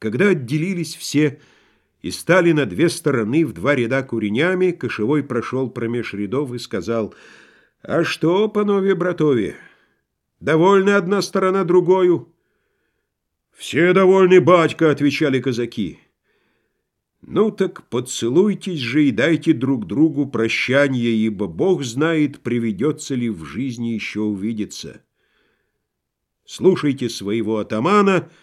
Когда отделились все и стали на две стороны в два ряда куренями, кошевой прошел промеж рядов и сказал, «А что, панове братове, довольны одна сторона другою?» «Все довольны, батька», — отвечали казаки. «Ну так поцелуйтесь же и дайте друг другу прощание, ибо Бог знает, приведется ли в жизни еще увидеться. Слушайте своего атамана, —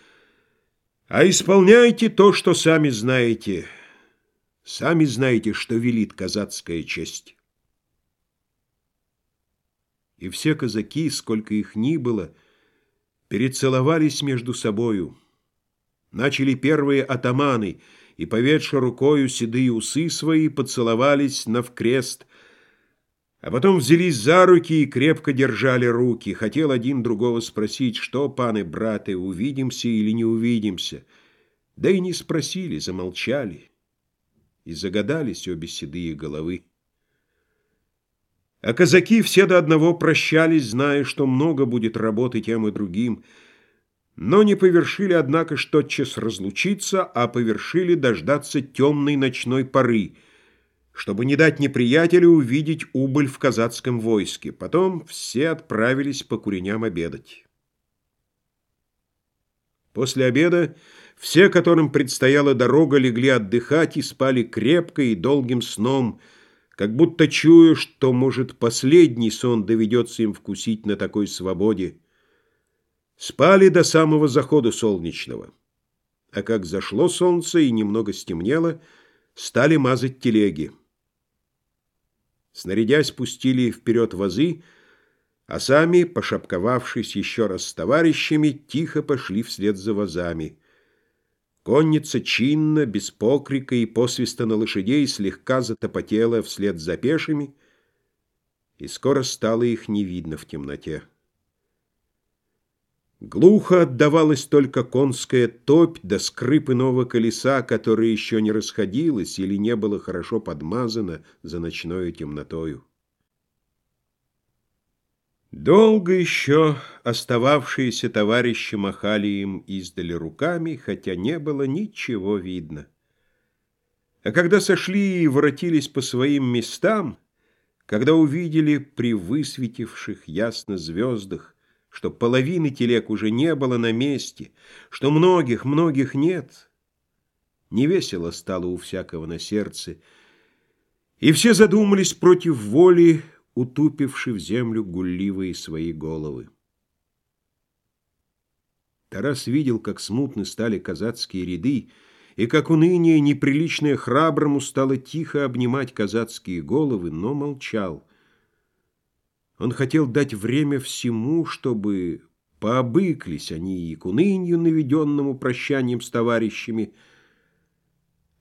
а исполняйте то, что сами знаете. Сами знаете, что велит казацкая честь. И все казаки, сколько их ни было, перецеловались между собою. Начали первые атаманы, и, поведши рукою седые усы свои, поцеловались навкрест, а потом взялись за руки и крепко держали руки. Хотел один другого спросить, что, паны, браты, увидимся или не увидимся. Да и не спросили, замолчали. И загадались обе седые головы. А казаки все до одного прощались, зная, что много будет работы тем и другим, но не повершили, однако, что тотчас разлучиться, а повершили дождаться темной ночной поры — чтобы не дать неприятелю увидеть убыль в казацком войске. Потом все отправились по куреням обедать. После обеда все, которым предстояла дорога, легли отдыхать и спали крепко и долгим сном, как будто чуя, что, может, последний сон доведется им вкусить на такой свободе. Спали до самого захода солнечного. А как зашло солнце и немного стемнело, стали мазать телеги. Снарядясь, пустили вперед вазы, а сами, пошапковавшись еще раз с товарищами, тихо пошли вслед за вазами. Конница чинно, без покрика и посвиста на лошадей слегка затопотела вслед за пешими, и скоро стало их не видно в темноте. Глухо отдавалась только конская топь до скрип иного колеса, которое еще не расходилось или не было хорошо подмазано за ночною темнотою. Долго еще остававшиеся товарищи махали им издали руками, хотя не было ничего видно. А когда сошли и воротились по своим местам, когда увидели при высветивших ясно звездах, что половины телег уже не было на месте, что многих-многих нет. Невесело стало у всякого на сердце, и все задумались против воли, утупивши в землю гулливые свои головы. Тарас видел, как смутны стали казацкие ряды, и как уныние неприличное храброму стало тихо обнимать казацкие головы, но молчал. Он хотел дать время всему, чтобы пообыклись они и к унынью, наведенному прощанием с товарищами,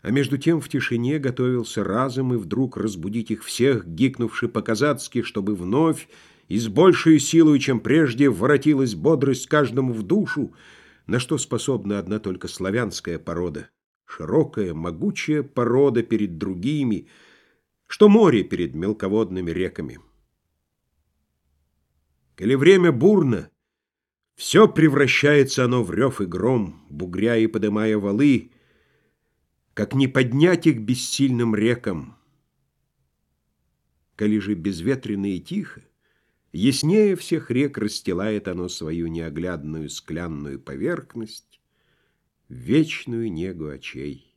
а между тем в тишине готовился разом и вдруг разбудить их всех, гикнувши по-казацки, чтобы вновь и с большей силой, чем прежде, воротилась бодрость каждому в душу, на что способна одна только славянская порода, широкая, могучая порода перед другими, что море перед мелководными реками. Коли время бурно, все превращается оно в рев и гром, бугря и подымая валы, как не поднять их бессильным рекам. Коли же безветренно и тихо, яснее всех рек расстилает оно свою неоглядную склянную поверхность, вечную негу очей.